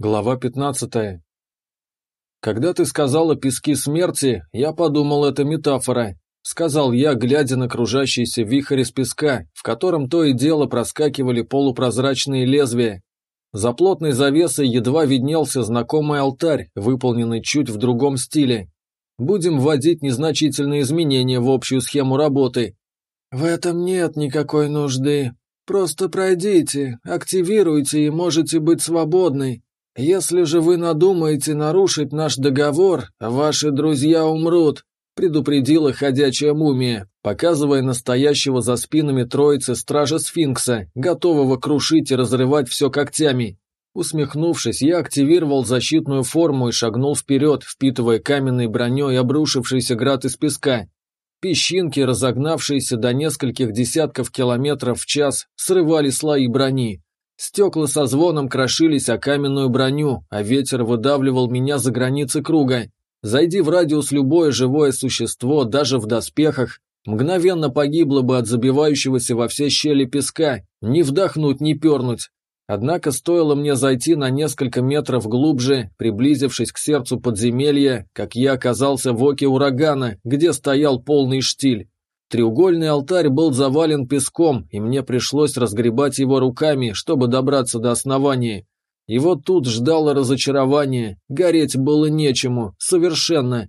Глава 15. «Когда ты сказала «пески смерти», я подумал, это метафора», — сказал я, глядя на кружащийся вихрь из песка, в котором то и дело проскакивали полупрозрачные лезвия. За плотной завесой едва виднелся знакомый алтарь, выполненный чуть в другом стиле. Будем вводить незначительные изменения в общую схему работы. «В этом нет никакой нужды. Просто пройдите, активируйте и можете быть свободны», «Если же вы надумаете нарушить наш договор, ваши друзья умрут», предупредила ходячая мумия, показывая настоящего за спинами троицы стража сфинкса, готового крушить и разрывать все когтями. Усмехнувшись, я активировал защитную форму и шагнул вперед, впитывая каменной броней обрушившийся град из песка. Песчинки, разогнавшиеся до нескольких десятков километров в час, срывали слои брони. Стекла со звоном крошились о каменную броню, а ветер выдавливал меня за границы круга. Зайди в радиус любое живое существо, даже в доспехах, мгновенно погибло бы от забивающегося во все щели песка, ни вдохнуть, ни пернуть. Однако стоило мне зайти на несколько метров глубже, приблизившись к сердцу подземелья, как я оказался в оке урагана, где стоял полный штиль. Треугольный алтарь был завален песком, и мне пришлось разгребать его руками, чтобы добраться до основания. И вот тут ждало разочарование, гореть было нечему, совершенно.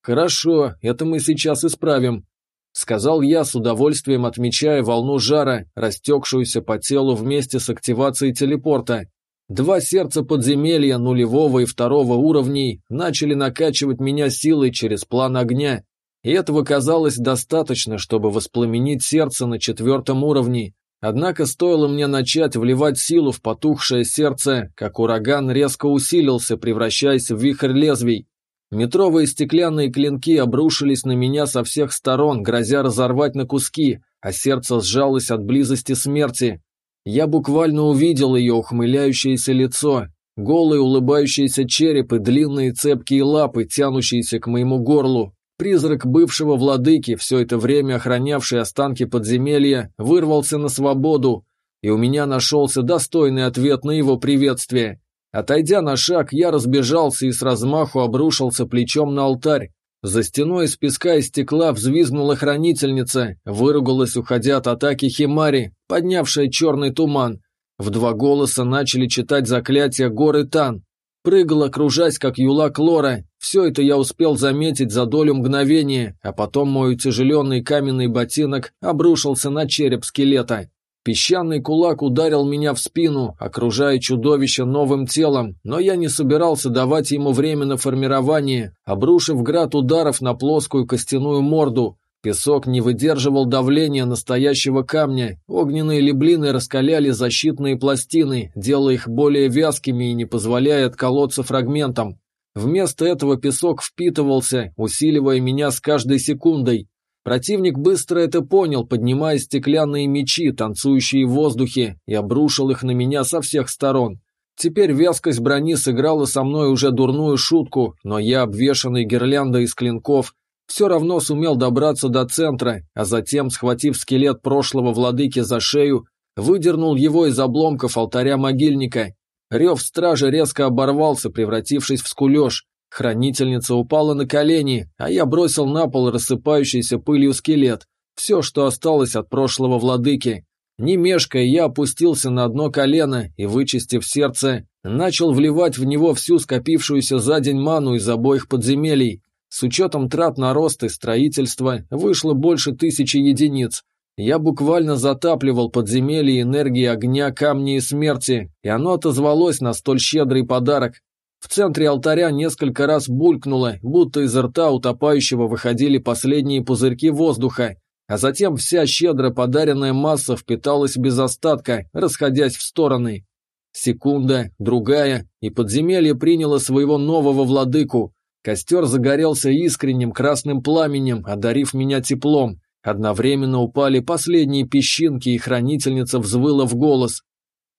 «Хорошо, это мы сейчас исправим», — сказал я с удовольствием, отмечая волну жара, растекшуюся по телу вместе с активацией телепорта. Два сердца подземелья нулевого и второго уровней начали накачивать меня силой через план огня, и этого казалось достаточно, чтобы воспламенить сердце на четвертом уровне. Однако стоило мне начать вливать силу в потухшее сердце, как ураган резко усилился, превращаясь в вихрь лезвий. Метровые стеклянные клинки обрушились на меня со всех сторон, грозя разорвать на куски, а сердце сжалось от близости смерти. Я буквально увидел ее ухмыляющееся лицо, голый улыбающийся череп и длинные цепкие лапы, тянущиеся к моему горлу, Призрак бывшего владыки, все это время охранявший останки подземелья, вырвался на свободу, и у меня нашелся достойный ответ на его приветствие. Отойдя на шаг, я разбежался и с размаху обрушился плечом на алтарь. За стеной из песка и стекла взвизгнула хранительница, выругалась, уходя от атаки Химари, поднявшая черный туман. В два голоса начали читать заклятия горы Тан. Прыгала, кружась, как юла Клора. Все это я успел заметить за долю мгновения, а потом мой утяжеленный каменный ботинок обрушился на череп скелета. Песчаный кулак ударил меня в спину, окружая чудовище новым телом, но я не собирался давать ему время на формирование, обрушив град ударов на плоскую костяную морду. Песок не выдерживал давления настоящего камня, огненные леблины раскаляли защитные пластины, делая их более вязкими и не позволяя отколоться фрагментам. Вместо этого песок впитывался, усиливая меня с каждой секундой. Противник быстро это понял, поднимая стеклянные мечи, танцующие в воздухе, и обрушил их на меня со всех сторон. Теперь вязкость брони сыграла со мной уже дурную шутку, но я, обвешанный гирляндой из клинков, все равно сумел добраться до центра, а затем, схватив скелет прошлого владыки за шею, выдернул его из обломков алтаря могильника. Рев стражи резко оборвался, превратившись в скулеж. Хранительница упала на колени, а я бросил на пол рассыпающийся пылью скелет. Все, что осталось от прошлого владыки. Не мешкая, я опустился на одно колено и, вычистив сердце, начал вливать в него всю скопившуюся за день ману из обоих подземелий. С учетом трат на рост и строительство вышло больше тысячи единиц. Я буквально затапливал подземелье энергии огня, камни и смерти, и оно отозвалось на столь щедрый подарок. В центре алтаря несколько раз булькнуло, будто из рта утопающего выходили последние пузырьки воздуха, а затем вся щедро подаренная масса впиталась без остатка, расходясь в стороны. Секунда, другая, и подземелье приняло своего нового владыку, Костер загорелся искренним красным пламенем, одарив меня теплом. Одновременно упали последние песчинки, и хранительница взвыла в голос.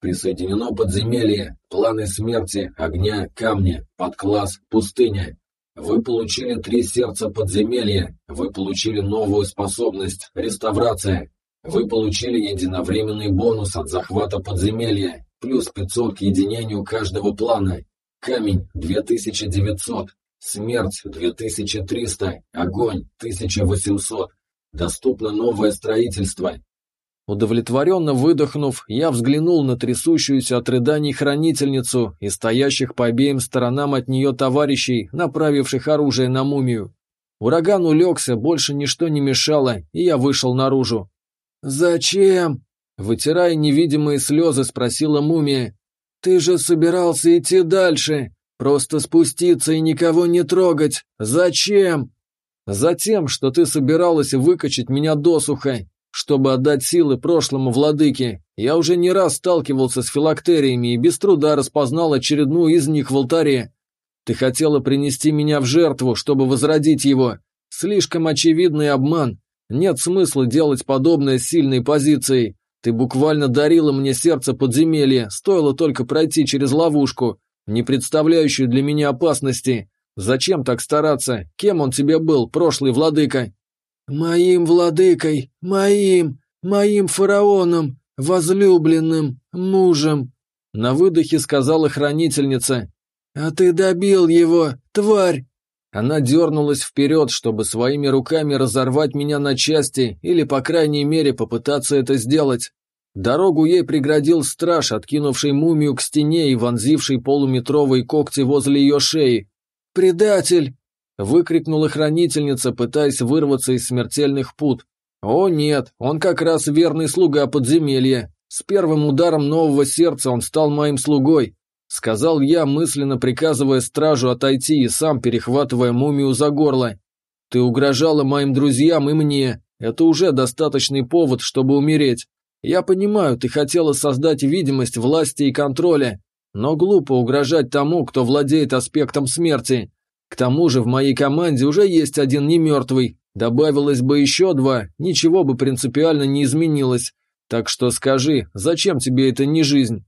«Присоединено подземелье, планы смерти, огня, камня, подкласс, пустыня. Вы получили три сердца подземелья, вы получили новую способность, реставрация. Вы получили единовременный бонус от захвата подземелья, плюс 500 к единению каждого плана, камень 2900, смерть 2300, огонь 1800. Доступно новое строительство. Удовлетворенно выдохнув, я взглянул на трясущуюся от рыданий хранительницу и стоящих по обеим сторонам от нее товарищей, направивших оружие на мумию. Ураган улегся, больше ничто не мешало, и я вышел наружу. «Зачем?» Вытирая невидимые слезы, спросила мумия. «Ты же собирался идти дальше, просто спуститься и никого не трогать. Зачем?» «Затем, что ты собиралась выкачать меня досуха, чтобы отдать силы прошлому владыке. Я уже не раз сталкивался с филактериями и без труда распознал очередную из них в алтаре. Ты хотела принести меня в жертву, чтобы возродить его. Слишком очевидный обман. Нет смысла делать подобное с сильной позицией. Ты буквально дарила мне сердце подземелья, стоило только пройти через ловушку, не представляющую для меня опасности. Зачем так стараться? Кем он тебе был, прошлый владыка? Моим владыкой, моим, моим фараоном, возлюбленным, мужем. На выдохе сказала хранительница. А ты добил его, тварь! Она дернулась вперед, чтобы своими руками разорвать меня на части или, по крайней мере, попытаться это сделать. Дорогу ей преградил страж, откинувший мумию к стене и вонзивший полуметровые когти возле ее шеи. «Предатель!» – выкрикнула хранительница, пытаясь вырваться из смертельных пут. «О нет, он как раз верный слуга подземелья. С первым ударом нового сердца он стал моим слугой. Сказал я, мысленно приказывая стражу отойти и сам перехватывая мумию за горло. Ты угрожала моим друзьям и мне. Это уже достаточный повод, чтобы умереть. Я понимаю, ты хотела создать видимость власти и контроля, но глупо угрожать тому, кто владеет аспектом смерти. К тому же в моей команде уже есть один немертвый. Добавилось бы еще два, ничего бы принципиально не изменилось. Так что скажи, зачем тебе это не жизнь?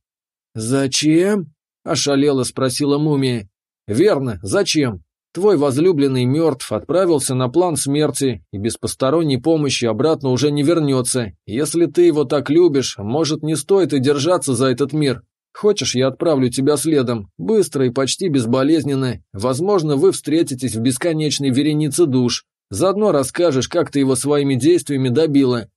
Зачем? – ошалело спросила мумия. «Верно. Зачем? Твой возлюбленный мертв, отправился на план смерти и без посторонней помощи обратно уже не вернется. Если ты его так любишь, может, не стоит и держаться за этот мир. Хочешь, я отправлю тебя следом, быстро и почти безболезненно. Возможно, вы встретитесь в бесконечной веренице душ. Заодно расскажешь, как ты его своими действиями добила».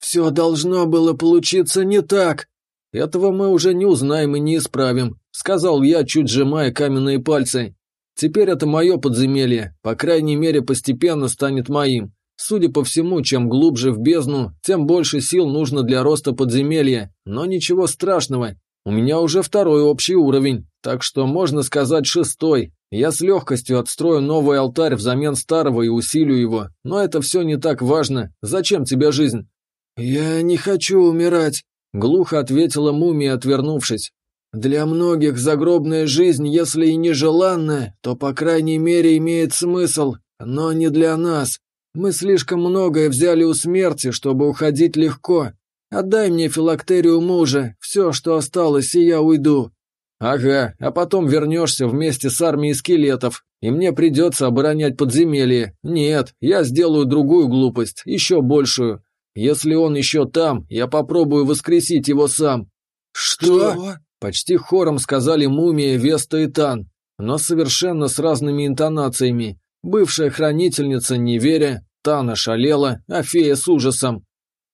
«Все должно было получиться не так», «Этого мы уже не узнаем и не исправим», — сказал я, чуть сжимая каменные пальцы. «Теперь это мое подземелье, по крайней мере, постепенно станет моим. Судя по всему, чем глубже в бездну, тем больше сил нужно для роста подземелья, но ничего страшного. У меня уже второй общий уровень, так что можно сказать шестой. Я с легкостью отстрою новый алтарь взамен старого и усилю его, но это все не так важно. Зачем тебе жизнь?» «Я не хочу умирать», Глухо ответила мумия, отвернувшись. «Для многих загробная жизнь, если и нежеланная, то, по крайней мере, имеет смысл, но не для нас. Мы слишком многое взяли у смерти, чтобы уходить легко. Отдай мне филактерию мужа, все, что осталось, и я уйду». «Ага, а потом вернешься вместе с армией скелетов, и мне придется оборонять подземелье. Нет, я сделаю другую глупость, еще большую. Если он еще там, я попробую воскресить его сам». «Что?» Почти хором сказали мумия, Веста и Тан, но совершенно с разными интонациями. Бывшая хранительница, не веря, Тана шалела, а фея с ужасом.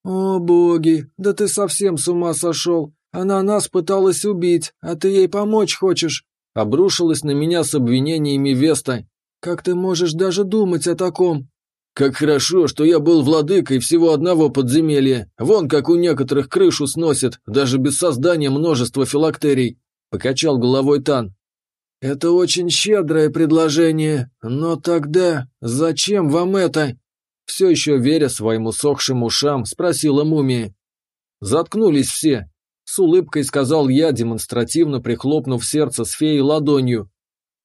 «О, боги, да ты совсем с ума сошел. Она нас пыталась убить, а ты ей помочь хочешь?» Обрушилась на меня с обвинениями Веста. «Как ты можешь даже думать о таком?» Как хорошо, что я был владыкой всего одного подземелья. Вон как у некоторых крышу сносит, даже без создания множества филактерий. Покачал головой Тан. Это очень щедрое предложение, но тогда зачем вам это? Все еще веря своим усохшим ушам, спросила мумия. Заткнулись все. С улыбкой сказал я, демонстративно прихлопнув сердце с феей ладонью.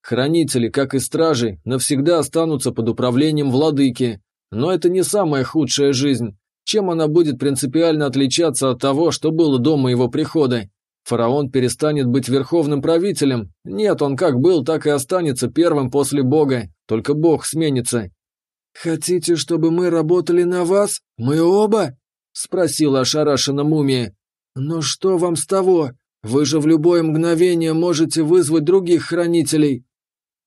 Хранители, как и стражи, навсегда останутся под управлением владыки. Но это не самая худшая жизнь. Чем она будет принципиально отличаться от того, что было до моего прихода? Фараон перестанет быть верховным правителем? Нет, он как был, так и останется первым после Бога, только Бог сменится. «Хотите, чтобы мы работали на вас? Мы оба?» – спросила ошарашена мумия. «Но что вам с того? Вы же в любое мгновение можете вызвать других хранителей».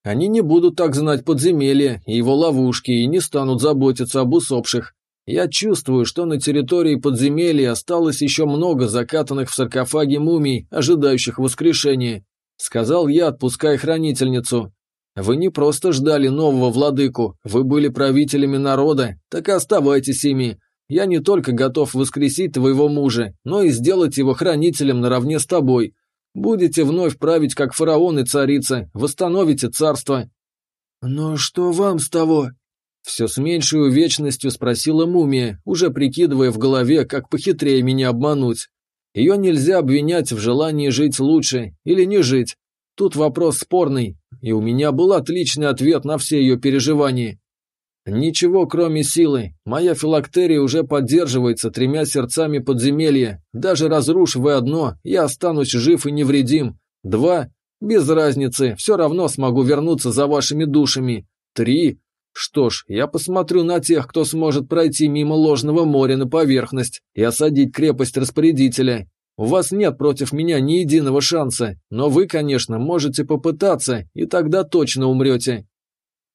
Они не будут так знать подземелья и его ловушки и не станут заботиться об усопших. Я чувствую, что на территории подземелья осталось еще много закатанных в саркофаге мумий, ожидающих воскрешения. Сказал я, отпуская хранительницу. Вы не просто ждали нового владыку, вы были правителями народа, так и оставайтесь ими. Я не только готов воскресить твоего мужа, но и сделать его хранителем наравне с тобой. Будете вновь править, как фараон и царица, восстановите царство». «Но что вам с того?» Все с меньшей увечностью спросила мумия, уже прикидывая в голове, как похитрее меня обмануть. Ее нельзя обвинять в желании жить лучше или не жить. Тут вопрос спорный, и у меня был отличный ответ на все ее переживания. Ничего, кроме силы. Моя филактерия уже поддерживается тремя сердцами подземелья. Даже разрушивая одно, я останусь жив и невредим. Два. Без разницы, все равно смогу вернуться за вашими душами. Три. Что ж, я посмотрю на тех, кто сможет пройти мимо ложного моря на поверхность и осадить крепость распорядителя. У вас нет против меня ни единого шанса, но вы, конечно, можете попытаться, и тогда точно умрете.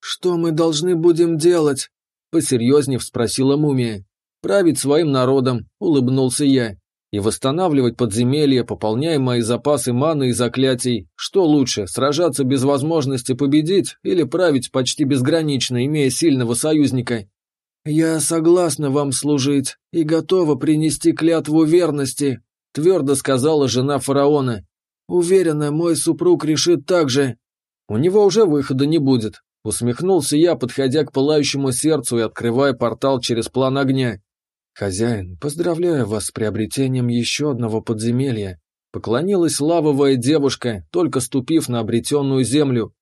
«Что мы должны будем делать?» – посерьезнее спросила мумия. «Править своим народом», – улыбнулся я. «И восстанавливать подземелья, пополняя мои запасы маны и заклятий. Что лучше, сражаться без возможности победить или править почти безгранично, имея сильного союзника?» «Я согласна вам служить и готова принести клятву верности», – твердо сказала жена фараона. «Уверена, мой супруг решит так же». «У него уже выхода не будет», Усмехнулся я, подходя к пылающему сердцу и открывая портал через план огня. «Хозяин, поздравляю вас с приобретением еще одного подземелья», поклонилась лавовая девушка, только ступив на обретенную землю.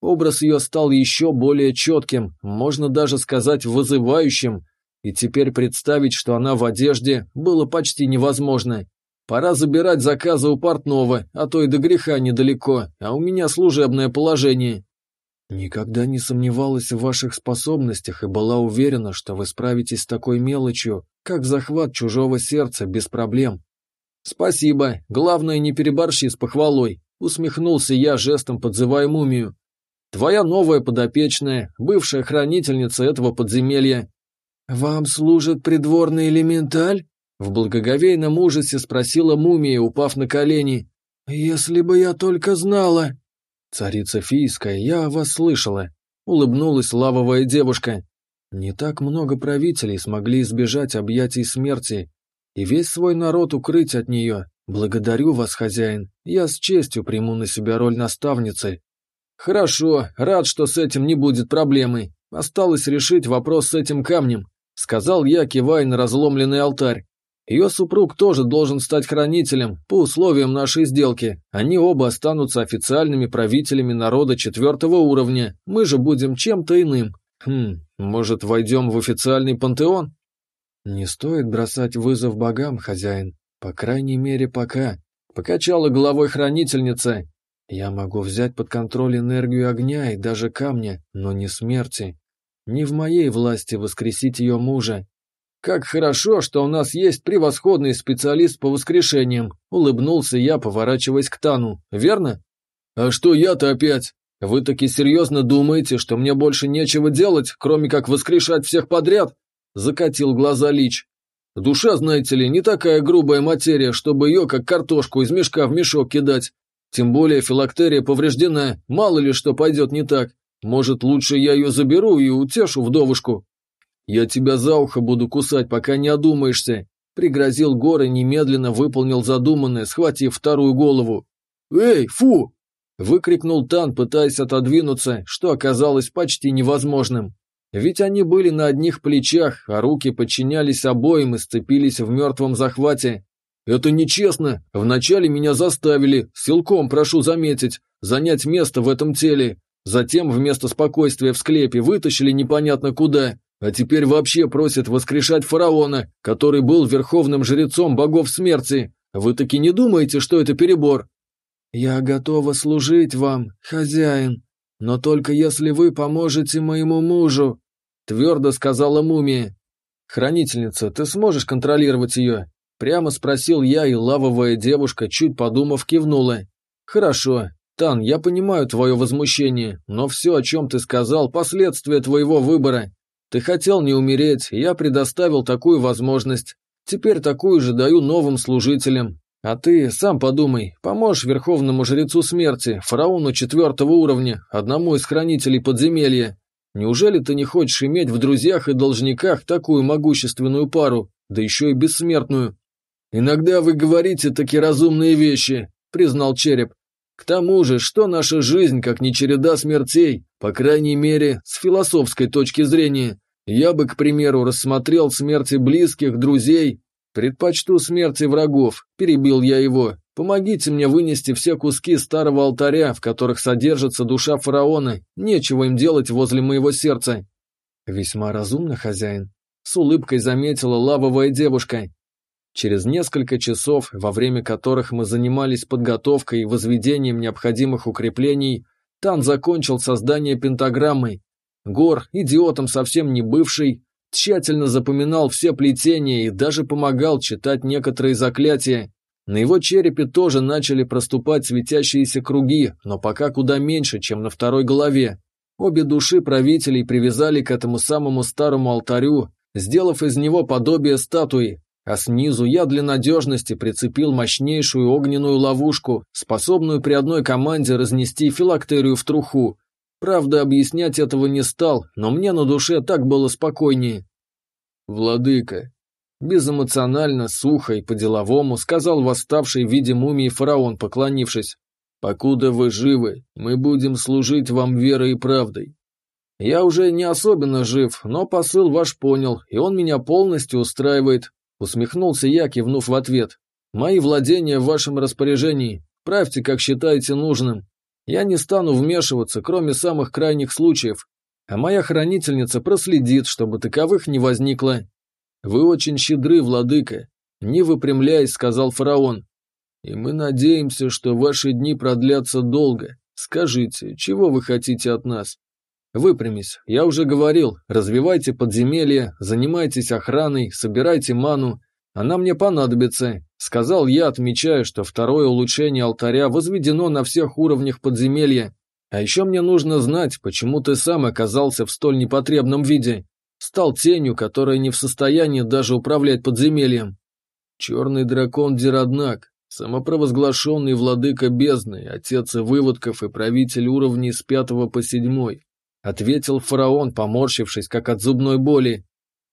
Образ ее стал еще более четким, можно даже сказать вызывающим, и теперь представить, что она в одежде, было почти невозможно. Пора забирать заказы у портного, а то и до греха недалеко, а у меня служебное положение. Никогда не сомневалась в ваших способностях и была уверена, что вы справитесь с такой мелочью, как захват чужого сердца без проблем. Спасибо, главное не переборщи с похвалой, усмехнулся я, жестом подзывая мумию. Твоя новая подопечная, бывшая хранительница этого подземелья. Вам служит придворный элементаль? В благоговейном ужасе спросила мумия, упав на колени. «Если бы я только знала!» «Царица Фийская, я вас слышала», — улыбнулась лавовая девушка. «Не так много правителей смогли избежать объятий смерти и весь свой народ укрыть от нее. Благодарю вас, хозяин, я с честью приму на себя роль наставницы». «Хорошо, рад, что с этим не будет проблемы. Осталось решить вопрос с этим камнем», — сказал я, кивая на разломленный алтарь. Ее супруг тоже должен стать хранителем по условиям нашей сделки. Они оба останутся официальными правителями народа четвертого уровня. Мы же будем чем-то иным. Хм, может, войдем в официальный пантеон? Не стоит бросать вызов богам, хозяин. По крайней мере, пока. Покачала головой хранительница. Я могу взять под контроль энергию огня и даже камня, но не смерти. Не в моей власти воскресить ее мужа, «Как хорошо, что у нас есть превосходный специалист по воскрешениям», — улыбнулся я, поворачиваясь к Тану. «Верно?» «А что я-то опять? Вы таки серьезно думаете, что мне больше нечего делать, кроме как воскрешать всех подряд?» — закатил глаза Лич. «Душа, знаете ли, не такая грубая материя, чтобы ее, как картошку, из мешка в мешок кидать. Тем более филактерия повреждена, мало ли что пойдет не так. Может, лучше я ее заберу и утешу вдовушку?» «Я тебя за ухо буду кусать, пока не одумаешься», — пригрозил Гор и немедленно выполнил задуманное, схватив вторую голову. «Эй, фу!» — выкрикнул Тан, пытаясь отодвинуться, что оказалось почти невозможным. Ведь они были на одних плечах, а руки подчинялись обоим и сцепились в мертвом захвате. «Это нечестно. Вначале меня заставили, силком, прошу заметить, занять место в этом теле. Затем вместо спокойствия в склепе вытащили непонятно куда. А теперь вообще просят воскрешать фараона, который был верховным жрецом богов смерти. Вы таки не думаете, что это перебор? Я готова служить вам, хозяин, но только если вы поможете моему мужу, твердо сказала мумия. Хранительница, ты сможешь контролировать ее? Прямо спросил я, и лавовая девушка, чуть подумав, кивнула. «Хорошо. Тан, я понимаю твое возмущение, но все, о чем ты сказал, последствия твоего выбора. Ты хотел не умереть, я предоставил такую возможность. Теперь такую же даю новым служителям. А ты сам подумай, поможешь верховному жрецу смерти, фараону четвертого уровня, одному из хранителей подземелья. Неужели ты не хочешь иметь в друзьях и должниках такую могущественную пару, да еще и бессмертную? Иногда вы говорите такие разумные вещи, признал череп. К тому же, что наша жизнь, как не череда смертей, по крайней мере, с философской точки зрения. Я бы, к примеру, рассмотрел смерти близких, друзей. Предпочту смерти врагов, перебил я его. Помогите мне вынести все куски старого алтаря, в которых содержится душа фараона. Нечего им делать возле моего сердца. Весьма разумно, хозяин. С улыбкой заметила лавовая девушка. Через несколько часов, во время которых мы занимались подготовкой и возведением необходимых укреплений, Тан закончил создание пентаграммы. Гор, идиотом совсем не бывший, тщательно запоминал все плетения и даже помогал читать некоторые заклятия. На его черепе тоже начали проступать светящиеся круги, но пока куда меньше, чем на второй голове. Обе души правителей привязали к этому самому старому алтарю, сделав из него подобие статуи, а снизу я для надежности прицепил мощнейшую огненную ловушку, способную при одной команде разнести филактерию в труху. Правда, объяснять этого не стал, но мне на душе так было спокойнее. «Владыка», безэмоционально, сухо и по-деловому сказал восставший в виде мумии фараон, поклонившись, «Покуда вы живы, мы будем служить вам верой и правдой. Я уже не особенно жив, но посыл ваш понял, и он меня полностью устраивает. Усмехнулся я, кивнув в ответ. «Мои владения в вашем распоряжении. Правьте, как считаете нужным. Я не стану вмешиваться, кроме самых крайних случаев. А моя хранительница проследит, чтобы таковых не возникло». «Вы очень щедры, владыка», — не выпрямляясь, сказал фараон. «И мы надеемся, что ваши дни продлятся долго. Скажите, чего вы хотите от нас?» Выпрямись, я уже говорил, развивайте подземелья, занимайтесь охраной, собирайте ману. Она мне понадобится, сказал я, отмечая, что второе улучшение алтаря возведено на всех уровнях подземелья. А еще мне нужно знать, почему ты сам оказался в столь непотребном виде. Стал тенью, которая не в состоянии даже управлять подземельем. Черный дракон Дироднак, самопровозглашенный владыка бездны, отец и выводков и правитель уровней с пятого по седьмой. — ответил фараон, поморщившись, как от зубной боли.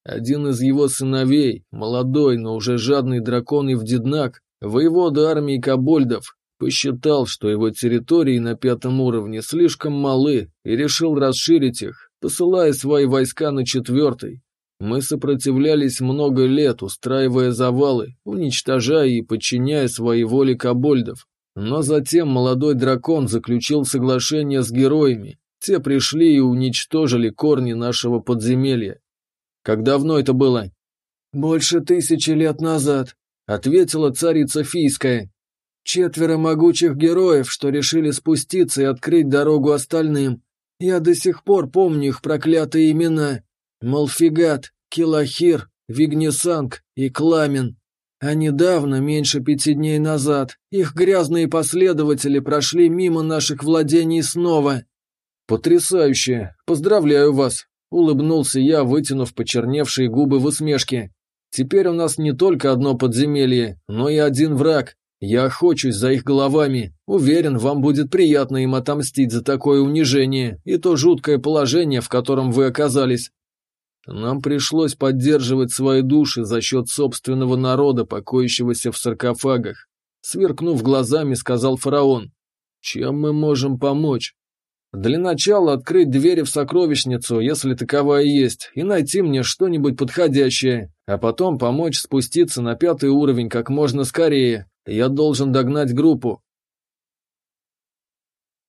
Один из его сыновей, молодой, но уже жадный дракон Евдиднак, воевода армии кобольдов, посчитал, что его территории на пятом уровне слишком малы и решил расширить их, посылая свои войска на четвертый. Мы сопротивлялись много лет, устраивая завалы, уничтожая и подчиняя своей воле кобольдов. Но затем молодой дракон заключил соглашение с героями, те пришли и уничтожили корни нашего подземелья. Как давно это было? Больше тысячи лет назад, ответила царица Фийская. Четверо могучих героев, что решили спуститься и открыть дорогу остальным. Я до сих пор помню их проклятые имена. Малфигат, Килахир, Вигнесанг и Кламен. А недавно, меньше пяти дней назад, их грязные последователи прошли мимо наших владений снова. «Потрясающе! Поздравляю вас!» — улыбнулся я, вытянув почерневшие губы в усмешке. «Теперь у нас не только одно подземелье, но и один враг. Я охочусь за их головами. Уверен, вам будет приятно им отомстить за такое унижение и то жуткое положение, в котором вы оказались. Нам пришлось поддерживать свои души за счет собственного народа, покоящегося в саркофагах. Сверкнув глазами, сказал фараон. Чем мы можем помочь? Для начала открыть двери в сокровищницу, если таковая есть, и найти мне что-нибудь подходящее, а потом помочь спуститься на пятый уровень как можно скорее. Я должен догнать группу.